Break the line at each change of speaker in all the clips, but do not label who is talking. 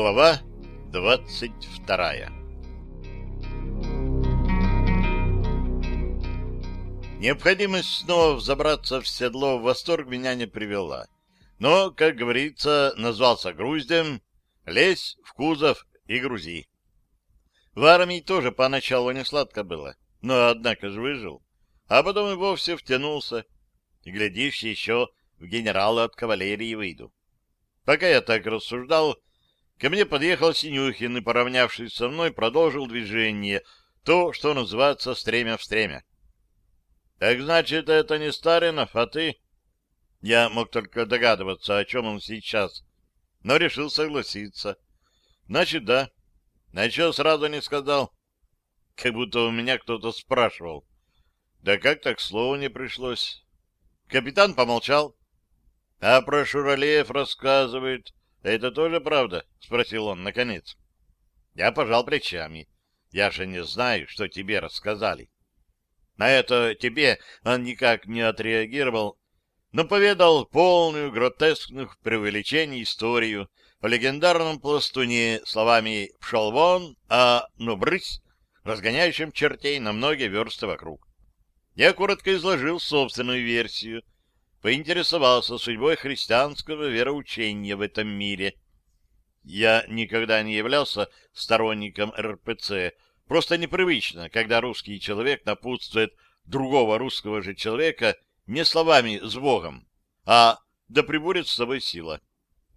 Глава двадцать вторая Необходимость снова взобраться в седло в восторг меня не привела. Но, как говорится, назвался груздем, лезь в кузов и грузи. В армии тоже поначалу не сладко было, но однако же выжил, а потом и вовсе втянулся. Глядишь, еще в генералы от кавалерии выйду. Пока я так рассуждал, ко мне подъехал Синюхин и, поравнявшись со мной, продолжил движение, то, что называется стремя в стремя. — Так значит, это не Старинов, а ты? Я мог только догадываться, о чем он сейчас, но решил согласиться. — Значит, да. На что сразу не сказал? Как будто у меня кто-то спрашивал. Да как так слово не пришлось? Капитан помолчал, — А про Шуралеев рассказывает. Это тоже правда? — спросил он наконец. Я пожал плечами. Я же не знаю, что тебе рассказали. На это тебе он никак не отреагировал, но поведал полную гротескных преувеличений историю о легендарном пластуне словами «пшел вон», а «ну брысь», разгоняющим чертей на многие версты вокруг. Я коротко изложил собственную версию — поинтересовался судьбой христианского вероучения в этом мире. Я никогда не являлся сторонником РПЦ, просто непривычно, когда русский человек напутствует другого русского же человека не словами «с Богом», а «да прибудет с тобой сила»,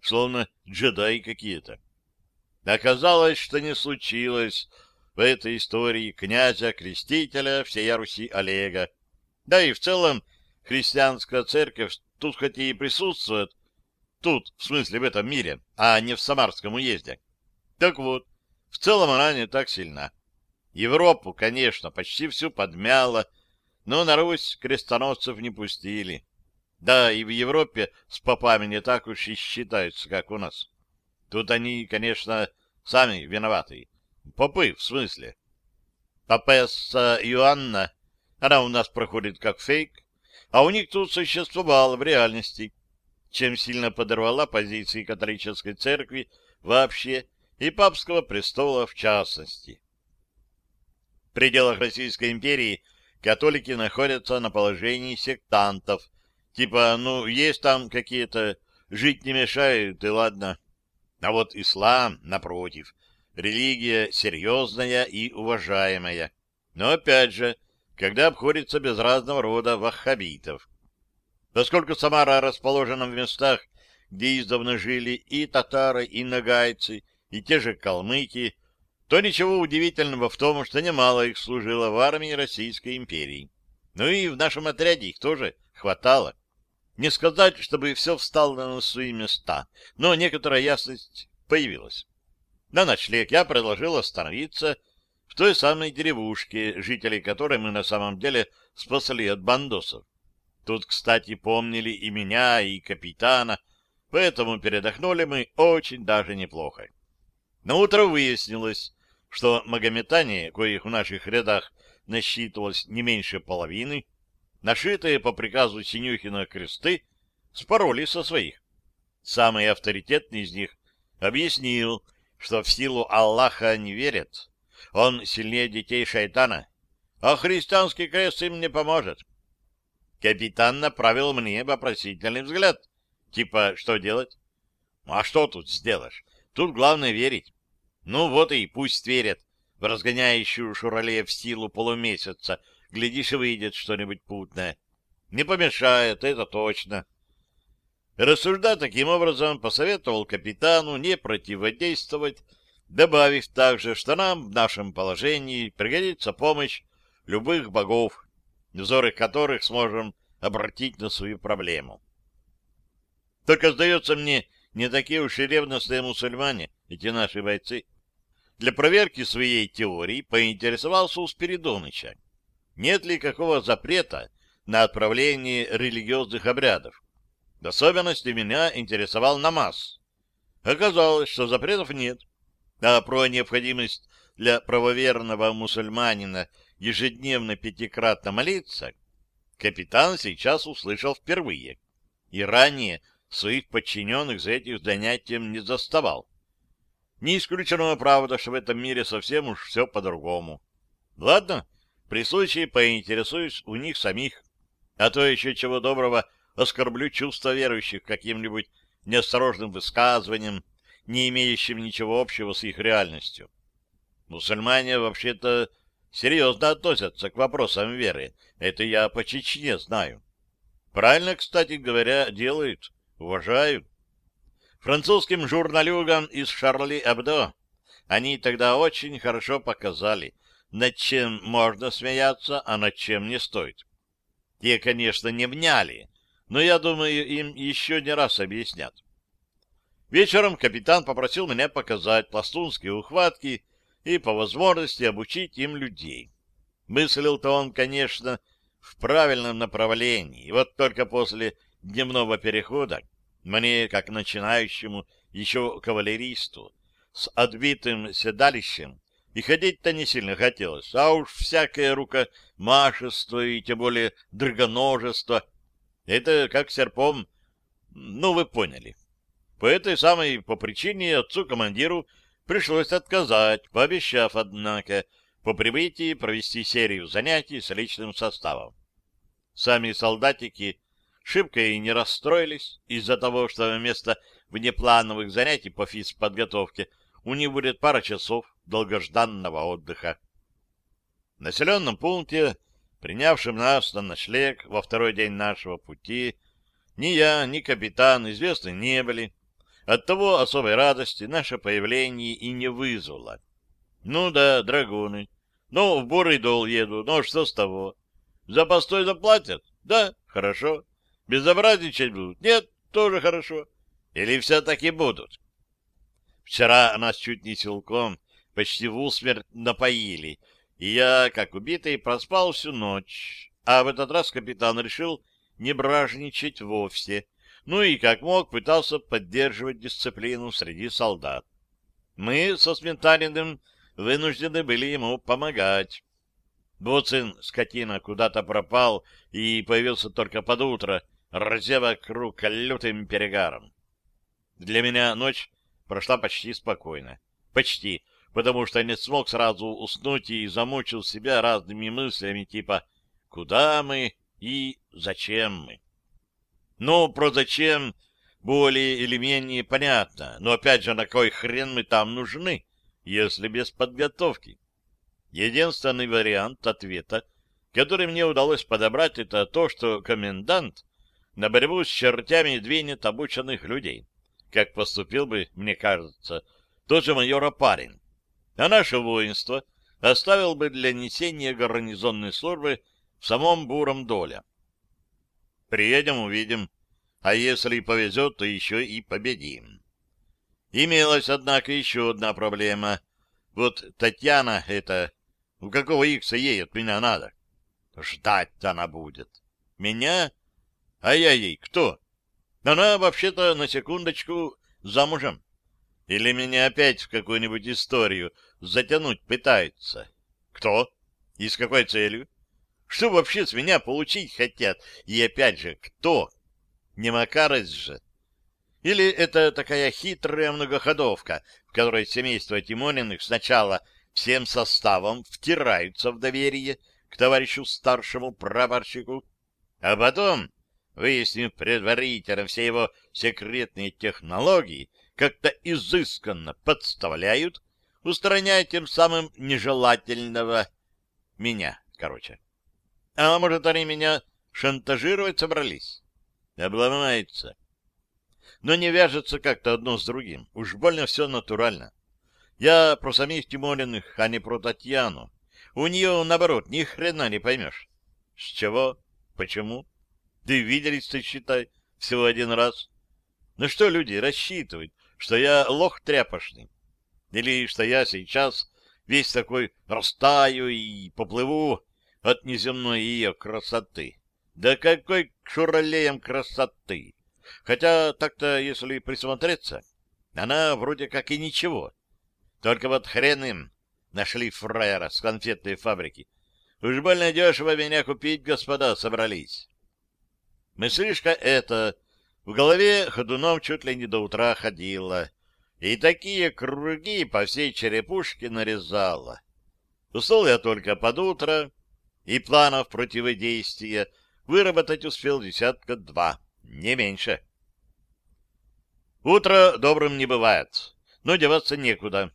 словно джедаи какие-то. Оказалось, что не случилось в этой истории князя-крестителя всея Руси Олега, да и в целом христианская церковь тут хоть и присутствует, тут, в смысле в этом мире, а не в Самарском уезде. Так вот, в целом она не так сильна. Европу, конечно, почти всю подмяла, но на Русь крестоносцев не пустили. Да, и в Европе с попами не так уж и считаются, как у нас. Тут они, конечно, сами виноваты. Попы, в смысле. Папесса Иоанна, она у нас проходит как фейк, а у них тут существовало в реальности, чем сильно подорвала позиции католической церкви вообще и папского престола в частности. В пределах Российской империи католики находятся на положении сектантов, типа, ну, есть там какие-то, жить не мешают, и ладно. А вот ислам, напротив, религия серьезная и уважаемая. Но, опять же, когда обходится без разного рода ваххабитов. Поскольку Самара расположена в местах, где издавна жили и татары, и нагайцы, и те же калмыки, то ничего удивительного в том, что немало их служило в армии Российской империи. Ну и в нашем отряде их тоже хватало. Не сказать, чтобы все встало на свои места, но некоторая ясность появилась. На ночлег я предложил остановиться в той самой деревушке, жителей которой мы на самом деле спасли от бандосов. Тут, кстати, помнили и меня, и капитана, поэтому передохнули мы очень даже неплохо. На утро выяснилось, что магометане, коих в наших рядах насчитывалось не меньше половины, нашитые по приказу Синюхина кресты, спороли со своих. Самый авторитетный из них объяснил, что в силу Аллаха не верят, он сильнее детей шайтана, а христианский крест им не поможет. Капитан направил мне вопросительный взгляд. Типа, что делать? А что тут сделаешь? Тут главное верить. Ну вот и пусть верят в разгоняющую Шуралея в силу полумесяца. Глядишь, и выйдет что-нибудь путное. Не помешает, это точно. Рассуждая таким образом, посоветовал капитану не противодействовать добавив также, что нам в нашем положении пригодится помощь любых богов, взоры которых сможем обратить на свою проблему. Только, сдается мне, не такие уж и ревностные мусульмане, эти наши бойцы. Для проверки своей теории поинтересовался у Спиридоныча, нет ли какого запрета на отправление религиозных обрядов. В особенности меня интересовал намаз. Оказалось, что запретов нет а про необходимость для правоверного мусульманина ежедневно пятикратно молиться, капитан сейчас услышал впервые. И ранее своих подчиненных за этим занятием не заставал. Не исключено, правда, что в этом мире совсем уж все по-другому. Ладно, при случае поинтересуюсь у них самих. А то еще чего доброго оскорблю чувства верующих каким-нибудь неосторожным высказыванием, не имеющим ничего общего с их реальностью. Мусульмане вообще-то серьезно относятся к вопросам веры. Это я по Чечне знаю. Правильно, кстати говоря, делают, уважают. Французским журналюгам из Шарли Абдо они тогда очень хорошо показали, над чем можно смеяться, а над чем не стоит. Те, конечно, не вняли, но я думаю, им еще не раз объяснят. Вечером капитан попросил меня показать пластунские ухватки и по возможности обучить им людей. Мыслил-то он, конечно, в правильном направлении, и вот только после дневного перехода мне, как начинающему еще кавалеристу, с отбитым седалищем, и ходить-то не сильно хотелось, а уж всякое рукомашество и тем более драгоножество — это как серпом, ну, вы поняли. По этой самой по причине отцу-командиру пришлось отказать, пообещав, однако, по прибытии провести серию занятий с личным составом. Сами солдатики шибко и не расстроились из-за того, что вместо внеплановых занятий по физподготовке у них будет пара часов долгожданного отдыха. В населенном пункте, принявшем нас на ночлег во второй день нашего пути, ни я, ни капитан известны не были. Оттого особой радости наше появление и не вызвало. Ну да, драгуны. Ну, в бурый дол еду, ну что с того? За постой заплатят? Да, хорошо. Безобразничать будут? Нет, тоже хорошо. Или все-таки будут? Вчера нас чуть не силком почти в усмерть напоили, и я, как убитый, проспал всю ночь. А в этот раз капитан решил не бражничать вовсе, ну и как мог пытался поддерживать дисциплину среди солдат. Мы со Сментариным вынуждены были ему помогать. Боцин, скотина, куда-то пропал и появился только под утро, разя вокруг лютым перегаром. Для меня ночь прошла почти спокойно. Почти, потому что не смог сразу уснуть и замучил себя разными мыслями типа «Куда мы?» и «Зачем мы?». Ну, про «зачем» более или менее понятно, но опять же, на кой хрен мы там нужны, если без подготовки? Единственный вариант ответа, который мне удалось подобрать, это то, что комендант на борьбу с чертями двинет обученных людей, как поступил бы, мне кажется, тот же майор Опарин. А наше воинство оставил бы для несения гарнизонной службы в самом буром доле. Приедем, увидим, а если повезет, то еще и победим. Имелась, однако, еще одна проблема. Вот Татьяна эта, у какого икса ей от меня надо? Ждать она будет. Меня? А я ей кто? Она вообще-то на секундочку замужем. Или меня опять в какую-нибудь историю затянуть пытаются? Кто? И с какой целью? Что вообще с меня получить хотят? И опять же, кто? Не Макарось же. Или это такая хитрая многоходовка, в которой семейство Тимониных сначала всем составом втираются в доверие к товарищу старшему прапорщику, а потом выяснив предварительно все его секретные технологии, как-то изысканно подставляют, устраняя тем самым нежелательного меня, короче. А может, они меня шантажировать собрались? Обломается. Но не вяжется как-то одно с другим. Уж больно все натурально. Я про самих Тимориных, а не про Татьяну. У нее, наоборот, ни хрена не поймешь. С чего? Почему? Да и виделись-то, считай, всего один раз. Ну что люди рассчитывают, что я лох тряпошный? Или что я сейчас весь такой растаю и поплыву от неземной ее красоты? Да какой к шуралеям красоты! Хотя так-то, если присмотреться, она вроде как и ничего. Только вот хрен им нашли фраера с конфетной фабрики. Уж больно дешево меня купить, господа, собрались. Мыслишка эта в голове ходуном чуть ли не до утра ходила, И такие круги по всей черепушке нарезала. Уснул я только под утро, и планов противодействия выработать успел десятка два, не меньше. Утро добрым не бывает, но деваться некуда.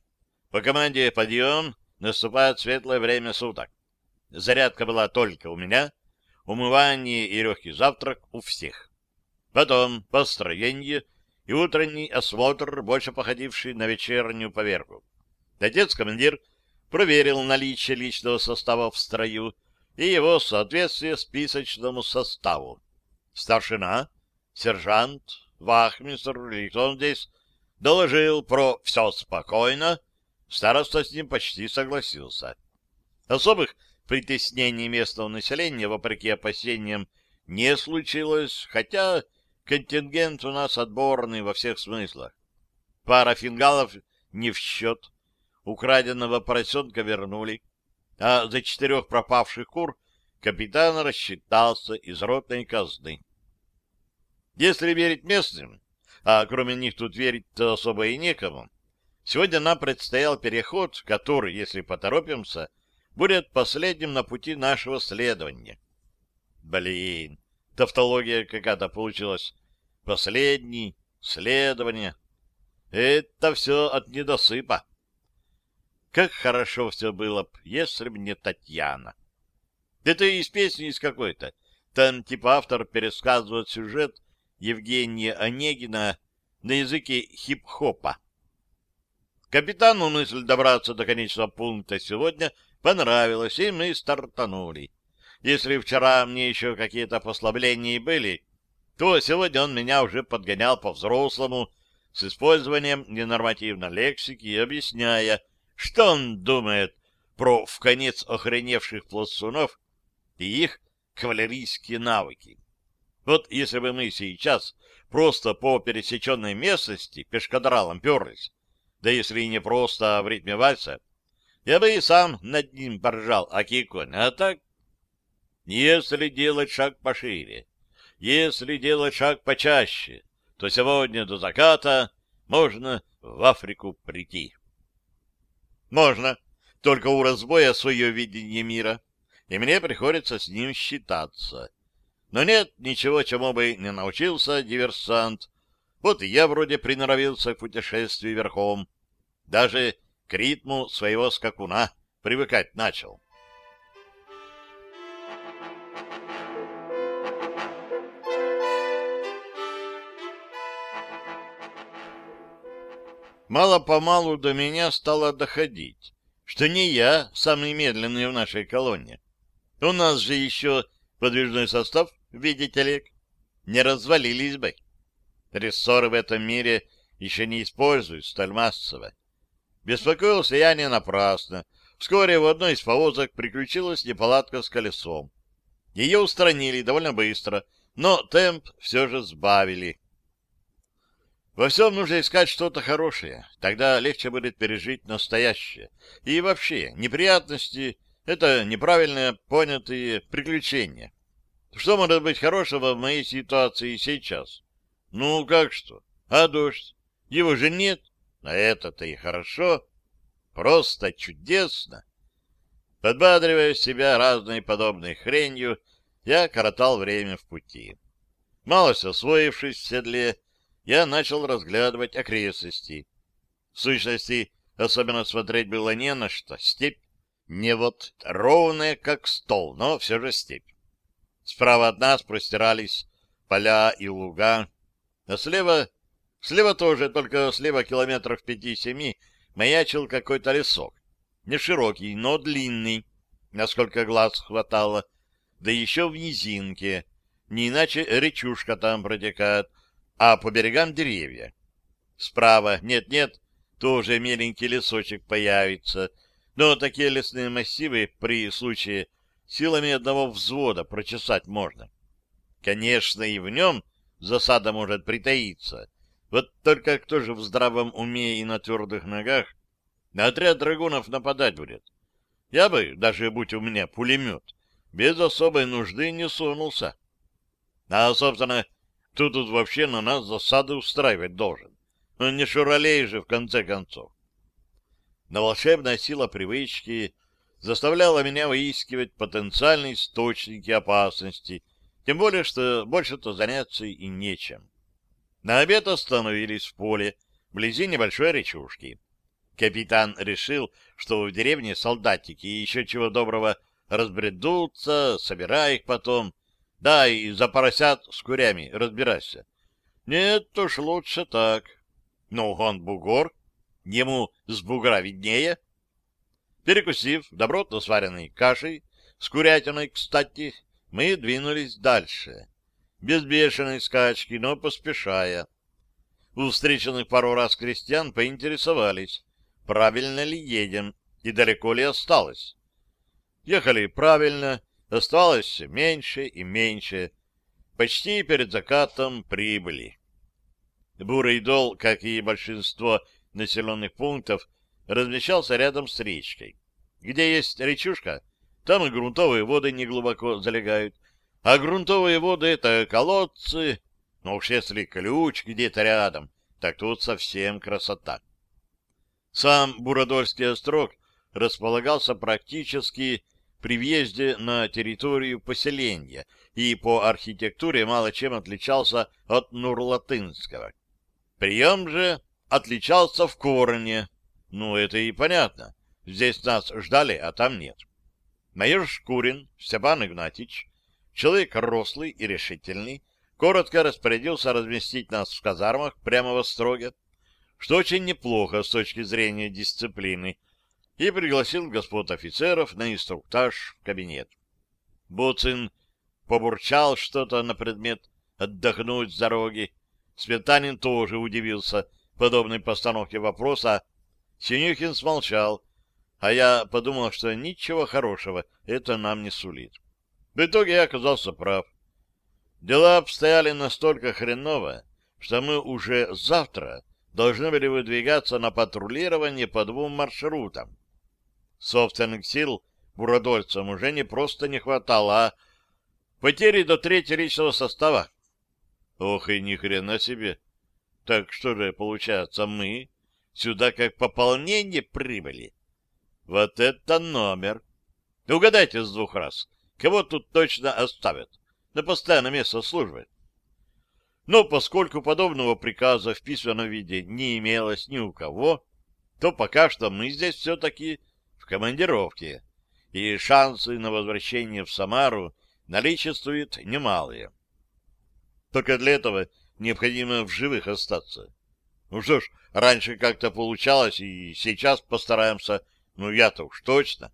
По команде «Подъем» наступает светлое время суток. Зарядка была только у меня, умывание и легкий завтрак у всех. Потом построение и утренний осмотр, больше походивший на вечернюю поверку. Отец-командир проверил наличие личного состава в строю и его соответствие списочному составу. Старшина, сержант, вахмистр, или кто он здесь, доложил про «все спокойно», староста с ним почти согласился. Особых притеснений местного населения, вопреки опасениям, не случилось, хотя контингент у нас отборный во всех смыслах. Пара фингалов не в счет, украденного поросенка вернули, а за четырех пропавших кур капитан рассчитался из ротной казны. Если верить местным, а кроме них тут верить-то особо и некому, сегодня нам предстоял переход, который, если поторопимся, будет последним на пути нашего следования. Блин, тавтология какая-то получилась. Последний, следование. Это все от недосыпа. Как хорошо все было б, если б не Татьяна. Это из песни из какой-то. Там типа автор пересказывает сюжет Евгения Онегина на языке хип-хопа. Капитану мысль добраться до конечного пункта сегодня понравилась, и мы стартанули. Если вчера мне еще какие-то послабления были, то сегодня он меня уже подгонял по-взрослому с использованием ненормативной лексики и объясняя, что он думает про в конец охреневших пластунов и их кавалерийские навыки? Вот если бы мы сейчас просто по пересеченной местности пешкадралом перлись, да если и не просто, а в ритме вальса, я бы и сам над ним поржал, а киконь, а так... Если делать шаг пошире, если делать шаг почаще, то сегодня до заката можно в Африку прийти. Можно, только у разбоя свое видение мира, и мне приходится с ним считаться. Но нет ничего, чему бы не научился диверсант. Вот и я вроде приноровился к путешествию верхом. Даже к ритму своего скакуна привыкать начал. Мало-помалу до меня стало доходить, что не я самый медленный в нашей колонне. У нас же еще подвижной состав, видите ли, не развалились бы. Рессоры в этом мире еще не используют сталь массово. Беспокоился я не напрасно. Вскоре в одной из повозок приключилась неполадка с колесом. Ее устранили довольно быстро, но темп все же сбавили. Во всем нужно искать что-то хорошее, тогда легче будет пережить настоящее. И вообще, неприятности — это неправильно понятые приключения. Что может быть хорошего в моей ситуации сейчас? Ну, как что? А дождь? Его же нет. А это-то и хорошо. Просто чудесно. Подбадривая себя разной подобной хренью, я коротал время в пути. Малость освоившись в седле, я начал разглядывать окрестности. В сущности, особенно смотреть было не на что. Степь не вот ровная, как стол, но все же степь. Справа от нас простирались поля и луга, а слева... Слева тоже, только слева километров пяти-семи маячил какой-то лесок. Не широкий, но длинный, насколько глаз хватало, да еще в низинке. Не иначе речушка там протекает, а по берегам деревья. Справа, нет-нет, тоже меленький лесочек появится, но такие лесные массивы при случае силами одного взвода прочесать можно. Конечно, и в нем засада может притаиться. Вот только кто же в здравом уме и на твердых ногах на отряд драгунов нападать будет? Я бы, даже будь у меня пулемет, без особой нужды не сунулся. А, собственно, кто тут вообще на нас засады устраивать должен? Он не шуралей же, в конце концов. Но волшебная сила привычки заставляла меня выискивать потенциальные источники опасности, тем более, что больше-то заняться и нечем. На обед остановились в поле, вблизи небольшой речушки. Капитан решил, что в деревне солдатики еще чего доброго разбредутся, собирай их потом, да и за поросят с курями разбирайся. Нет уж лучше так. Ну, он бугор, ему с бугра виднее. Перекусив добротно сваренной кашей, с курятиной, кстати, мы двинулись дальше. Без бешеной скачки, но поспешая. У встреченных пару раз крестьян поинтересовались, правильно ли едем и далеко ли осталось. Ехали правильно, осталось все меньше и меньше. Почти перед закатом прибыли. Бурый дол, как и большинство населенных пунктов, размещался рядом с речкой. Где есть речушка, там и грунтовые воды неглубоко залегают, а грунтовые воды — это колодцы, но уж если ключ где-то рядом, так тут совсем красота. Сам Буродольский острог располагался практически при въезде на территорию поселения и по архитектуре мало чем отличался от Нурлатынского. Прием же отличался в корне. Ну, это и понятно. Здесь нас ждали, а там нет. Майор Шкурин Степан Игнатьич, человек рослый и решительный, коротко распорядился разместить нас в казармах прямо в Остроге, что очень неплохо с точки зрения дисциплины, и пригласил господ офицеров на инструктаж в кабинет. Буцин побурчал что-то на предмет отдохнуть с дороги. Светанин тоже удивился подобной постановке вопроса. Синюхин смолчал, а я подумал, что ничего хорошего это нам не сулит. В итоге я оказался прав. Дела обстояли настолько хреново, что мы уже завтра должны были выдвигаться на патрулирование по двум маршрутам. Собственных сил буродольцам уже не просто не хватало, а потери до третьего личного состава. Ох и ни хрена себе! Так что же, получается, мы сюда как пополнение прибыли? Вот это номер! Угадайте с двух раз, кого тут точно оставят на постоянное место службы. Но поскольку подобного приказа в письменном виде не имелось ни у кого, то пока что мы здесь все-таки командировке, и шансы на возвращение в Самару наличествуют немалые. Только для этого необходимо в живых остаться. Ну что ж, раньше как-то получалось, и сейчас постараемся, ну я-то уж точно.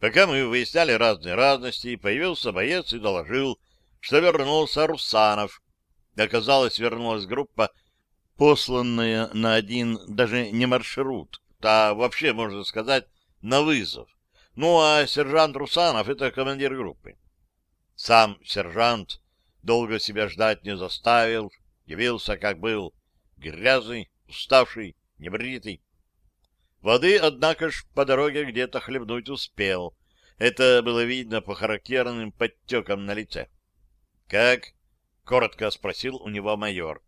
Пока мы выясняли разные разности, появился боец и доложил, что вернулся Русанов. Оказалось, вернулась группа, посланная на один даже не маршрут, а вообще, можно сказать, на вызов. Ну, а сержант Русанов — это командир группы. Сам сержант долго себя ждать не заставил, явился, как был, грязный, уставший, небритый. Воды, однако ж, по дороге где-то хлебнуть успел. Это было видно по характерным подтекам на лице. «Как?» — коротко спросил у него майор.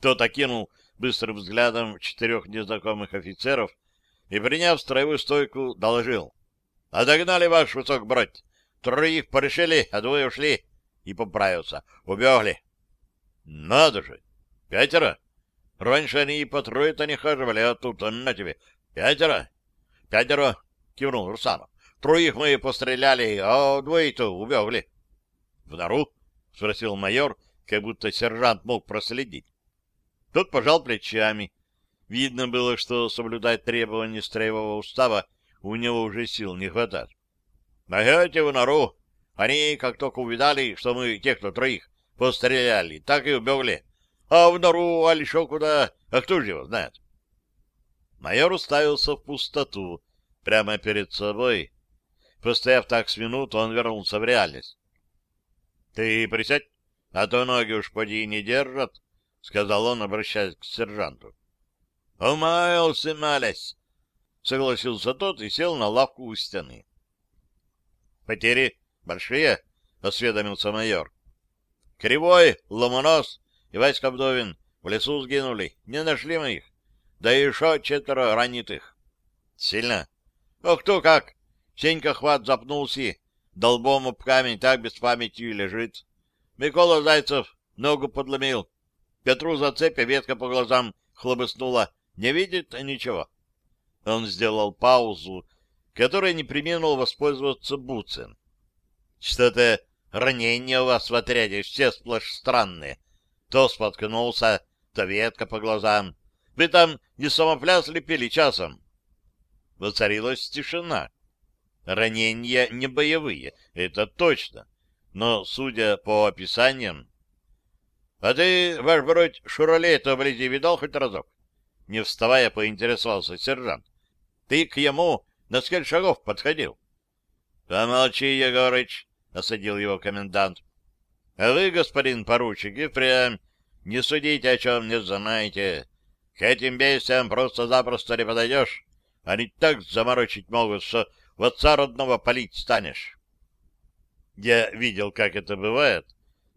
Тот окинул быстрым взглядом четырех незнакомых офицеров и, приняв строевую стойку, доложил. «Отогнали ваш высок брать. Троих порешили, а двое ушли». И поправился. «Убегли». «Надо же! Пятеро? Раньше они и по трое-то не хаживали, а тут, на тебе, Пятеро? Пятеро, кивнул Русанов. Троих мы постреляли, а двое-то убегли. В нору? Спросил майор, как будто сержант мог проследить. Тот пожал плечами. Видно было, что соблюдать требования строевого устава у него уже сил не хватает. Нагайте в нору. Они, как только увидали, что мы тех-то троих постреляли, так и убегли. А в нору, а еще куда, а кто же его знает? Майор уставился в пустоту, прямо перед собой. Постояв так с минуту, он вернулся в реальность. — Ты присядь, а то ноги уж поди не держат, — сказал он, обращаясь к сержанту. — Умаялся, малясь, — согласился тот и сел на лавку у стены. — Потери большие? — осведомился майор. — Кривой, Ломонос и Васька Вдовин В лесу сгинули. Не нашли мы их. Да и еще четверо ранитых. Сильно? Ох, кто как. Сенька хват запнулся. Долбом об камень так без памяти лежит. Микола Зайцев ногу подломил. Петру за цепи ветка по глазам хлобыснула. Не видит ничего. Он сделал паузу, которой не применил воспользоваться Буцин. Что-то ранения у вас в отряде все сплошь странные. То споткнулся, то ветка по глазам. Вы там не самопляс лепили часом? Воцарилась тишина. Ранения не боевые, это точно. Но, судя по описаниям... — А ты, ваш бродь, Шуралей-то вблизи видал хоть разок? Не вставая, поинтересовался сержант. — Ты к ему на сколько шагов подходил? — Помолчи, Егорыч, — осадил его комендант. — А вы, господин поручик, и впрямь не судите, о чем не знаете. К этим бестиям просто-запросто не подойдешь. Они так заморочить могут, что в отца родного палить станешь. Я видел, как это бывает,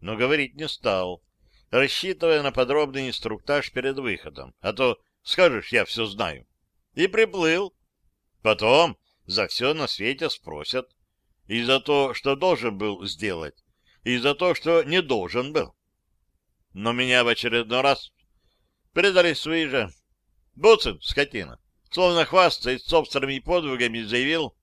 но говорить не стал, рассчитывая на подробный инструктаж перед выходом, а то скажешь, я все знаю. И приплыл. Потом за все на свете спросят. И за то, что должен был сделать, и за то, что не должен был. Но меня в очередной раз предали свои же. Буцин, скотина, словно хвастаясь собственными подвигами, заявил,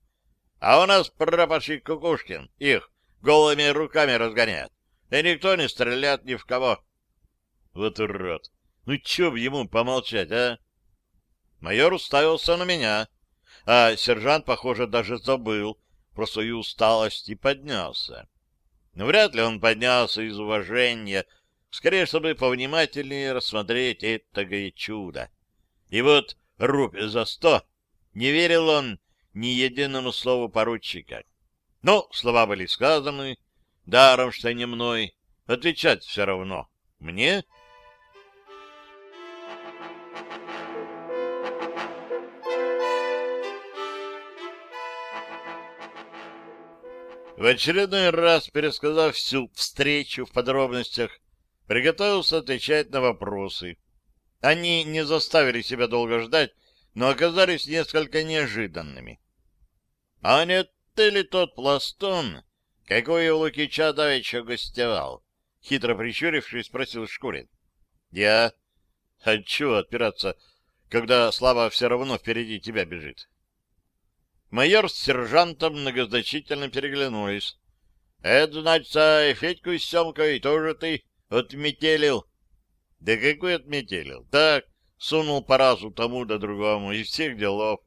а у нас прапорщик Кукушкин их голыми руками разгоняет, и никто не стреляет ни в кого. Вот урод! Ну, чё б ему помолчать, а? Майор уставился на меня, а сержант, похоже, даже забыл про свою усталость и поднялся. Но вряд ли он поднялся из уважения, скорее, чтобы повнимательнее рассмотреть это чудо. И вот рубь за сто, не верил он ни единому слову поручика. Но слова были сказаны, даром, что не мной, отвечать все равно. Мне В очередной раз, пересказав всю встречу в подробностях, приготовился отвечать на вопросы. Они не заставили себя долго ждать, но оказались несколько неожиданными. — А не ты ли тот пластун, какой у Лукича давеча гостевал? — хитро прищурившись, спросил Шкурин. — Я? Хочу отпираться, когда Слава все равно впереди тебя бежит. Майор с сержантом многозначительно переглянулись. — Это, значит, и Федьку с Семкой тоже ты отметелил? — Да какой отметелил? Так, сунул по разу тому да другому, из всех делов.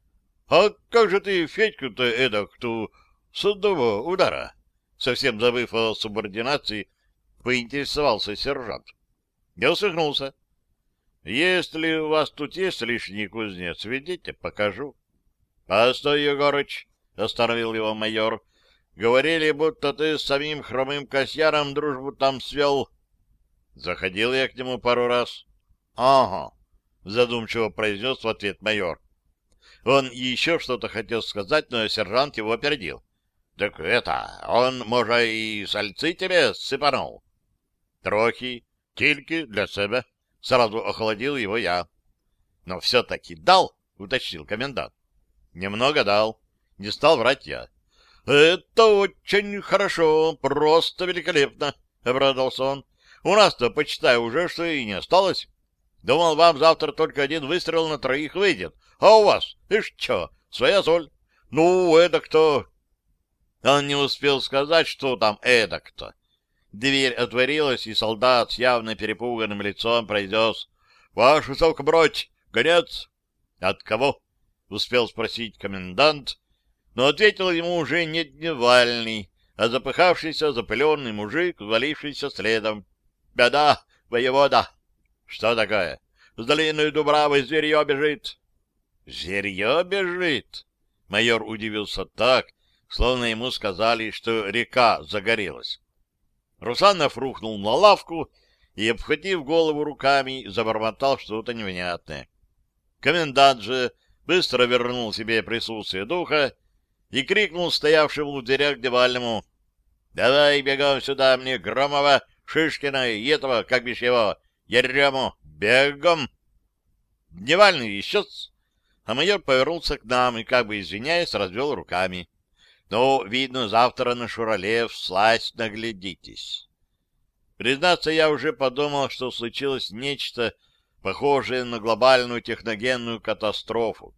— А как же ты Федьку-то эдак, кто с одного удара? Совсем забыв о субординации, поинтересовался сержант. Я усмехнулся. — Если у вас тут есть лишний кузнец, ведите, покажу. — Постой, Егорыч, — остановил его майор. — Говорили, будто ты с самим хромым косьяром дружбу там свел. Заходил я к нему пару раз. — Ага, — задумчиво произнес в ответ майор. Он еще что-то хотел сказать, но сержант его опередил. — Так это, он, может, и сальцы тебе сыпанул? — Трохи, тільки для себя. Сразу охладил его я. — Но все-таки дал, — уточнил комендант. Немного дал. Не стал врать я. — Это очень хорошо, просто великолепно, — обрадовался он. — У нас-то, почитай, уже что и не осталось. Думал, вам завтра только один выстрел на троих выйдет. А у вас, ишь что, своя соль. Ну, это кто? Он не успел сказать, что там это кто. Дверь отворилась, и солдат с явно перепуганным лицом произнес «Ваш высокобродь, гонец!» «От кого?» — успел спросить комендант, но ответил ему уже не дневальный, а запыхавшийся запыленный мужик, валившийся следом. — Беда, воевода! — Что такое? — С долиной Дубравы зверье бежит. — Зверье бежит? Майор удивился так, словно ему сказали, что река загорелась. Русанов рухнул на лавку и, обхватив голову руками, забормотал что-то невнятное. Комендант же быстро вернул себе присутствие духа и крикнул стоявшему в дверях Девальному. — Давай бегом сюда мне Громова, Шишкина и этого, как бишь его, Ерему! Бегом!» Дневальный исчез, а майор повернулся к нам и, как бы извиняясь, развел руками. «Ну, видно, завтра на Шурале всласть наглядитесь». Признаться, я уже подумал, что случилось нечто похожее на глобальную техногенную катастрофу.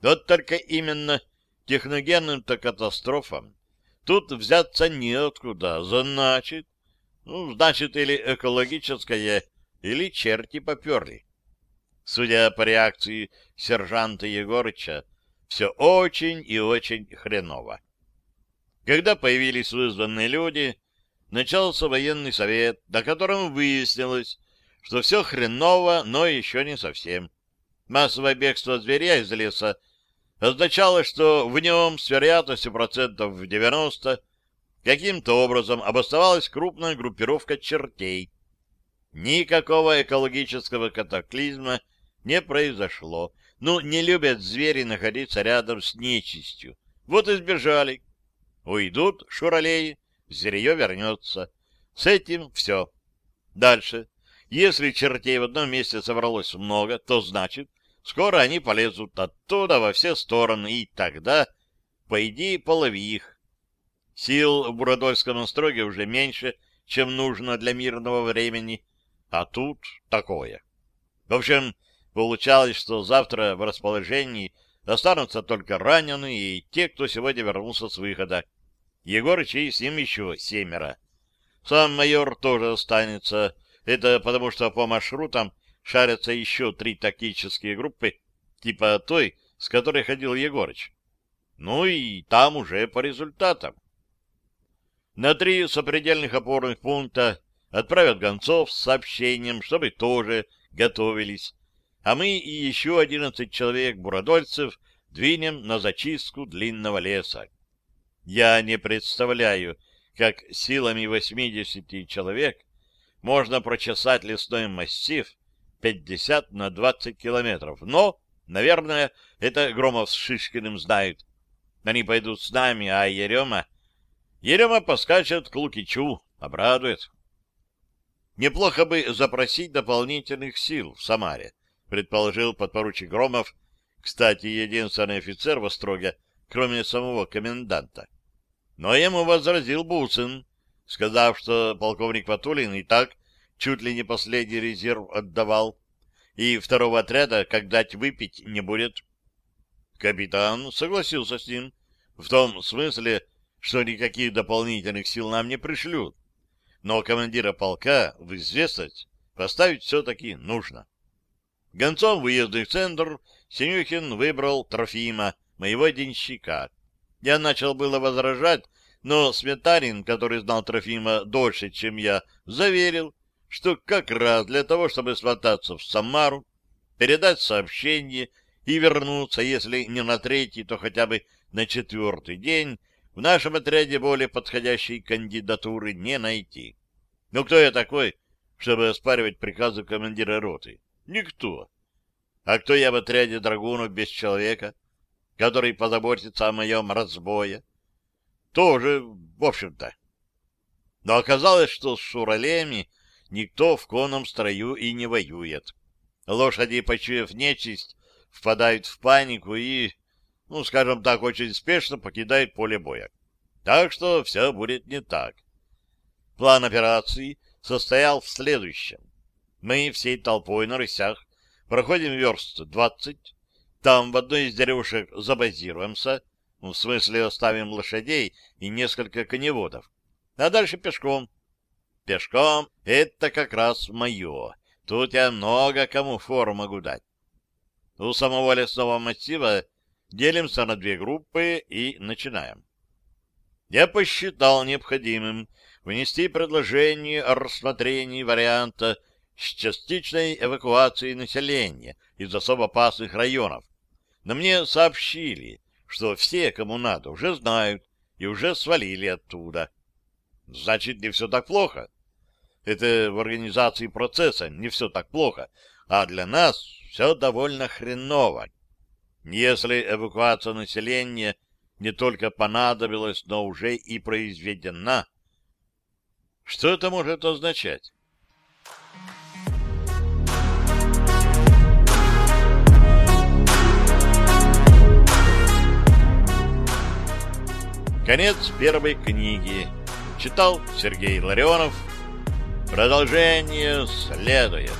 Вот только именно техногенным-то катастрофам тут взяться неоткуда, значит, ну, значит, или экологическое, или черти поперли. Судя по реакции сержанта Егорыча, все очень и очень хреново. Когда появились вызванные люди, начался военный совет, на котором выяснилось, что все хреново, но еще не совсем. Массовое бегство зверя из леса означало, что в нем с вероятностью процентов в 90 каким-то образом обосновалась крупная группировка чертей. Никакого экологического катаклизма не произошло. Ну, не любят звери находиться рядом с нечистью. Вот и сбежали. Уйдут шуралеи, зверье вернется. С этим все. Дальше. Если чертей в одном месте собралось много, то значит, Скоро они полезут оттуда во все стороны, и тогда, пойди, полови их. Сил в Буродольском остроге уже меньше, чем нужно для мирного времени, а тут такое. В общем, получалось, что завтра в расположении останутся только раненые и те, кто сегодня вернулся с выхода. Егорыч и с ним еще семеро. Сам майор тоже останется. Это потому, что по маршрутам шарятся еще три тактические группы, типа той, с которой ходил Егорыч. Ну и там уже по результатам. На три сопредельных опорных пункта отправят гонцов с сообщением, чтобы тоже готовились, а мы и еще одиннадцать человек-буродольцев двинем на зачистку длинного леса. Я не представляю, как силами восьмидесяти человек можно прочесать лесной массив, 50 на 20 километров. Но, наверное, это Громов с Шишкиным знают. Они пойдут с нами, а Ерема... Ерема поскачет к Лукичу, обрадует. Неплохо бы запросить дополнительных сил в Самаре, предположил подпоручик Громов, кстати, единственный офицер в Остроге, кроме самого коменданта. Но ему возразил Буцин, сказав, что полковник Ватулин и так чуть ли не последний резерв отдавал, и второго отряда, как дать выпить, не будет. Капитан согласился с ним, в том смысле, что никаких дополнительных сил нам не пришлют, но командира полка в известность поставить все-таки нужно. Гонцом в выездный центр Синюхин выбрал Трофима, моего денщика. Я начал было возражать, но Сметарин, который знал Трофима дольше, чем я, заверил, что как раз для того, чтобы свататься в Самару, передать сообщение и вернуться, если не на третий, то хотя бы на четвертый день, в нашем отряде более подходящей кандидатуры не найти. Но кто я такой, чтобы оспаривать приказы командира роты? Никто. А кто я в отряде драгунов без человека, который позаботится о моем разбое? Тоже, в общем-то. Но оказалось, что с шуралеми никто в конном строю и не воюет. Лошади, почуяв нечисть, впадают в панику и, ну, скажем так, очень спешно покидают поле боя. Так что все будет не так. План операции состоял в следующем. Мы всей толпой на рысях проходим верст двадцать, там в одной из деревушек забазируемся, ну, в смысле оставим лошадей и несколько коневодов, а дальше пешком Пешком — это как раз мое. Тут я много кому фору могу дать. У самого лесного массива делимся на две группы и начинаем. Я посчитал необходимым внести предложение о рассмотрении варианта с частичной эвакуацией населения из особо опасных районов. Но мне сообщили, что все, кому надо, уже знают и уже свалили оттуда. Значит, не все так плохо. Это в организации процесса не все так плохо, а для нас все довольно хреново. Если эвакуация населения не только понадобилась, но уже и произведена, что это может означать? Конец первой книги. Читал Сергей Ларионов. Продолжение следует.